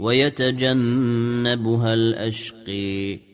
ويتجنبها الأشقي.